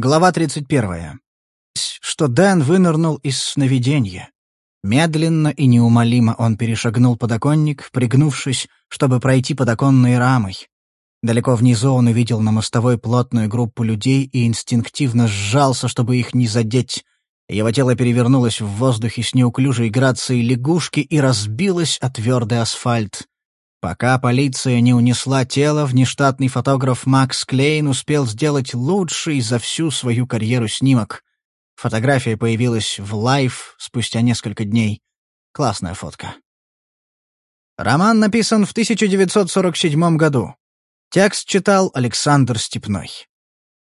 Глава 31. Что Дэн вынырнул из сновидения. Медленно и неумолимо он перешагнул подоконник, пригнувшись, чтобы пройти под оконной рамой. Далеко внизу он увидел на мостовой плотную группу людей и инстинктивно сжался, чтобы их не задеть. Его тело перевернулось в воздухе с неуклюжей грацией лягушки и разбилось о твердый асфальт. Пока полиция не унесла тело, внештатный фотограф Макс Клейн успел сделать лучший за всю свою карьеру снимок. Фотография появилась в Life спустя несколько дней. Классная фотка. Роман написан в 1947 году. Текст читал Александр Степной.